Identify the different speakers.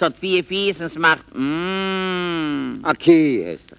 Speaker 1: es hat vier Fies und es macht, mm.
Speaker 2: A Kie heißt. Er.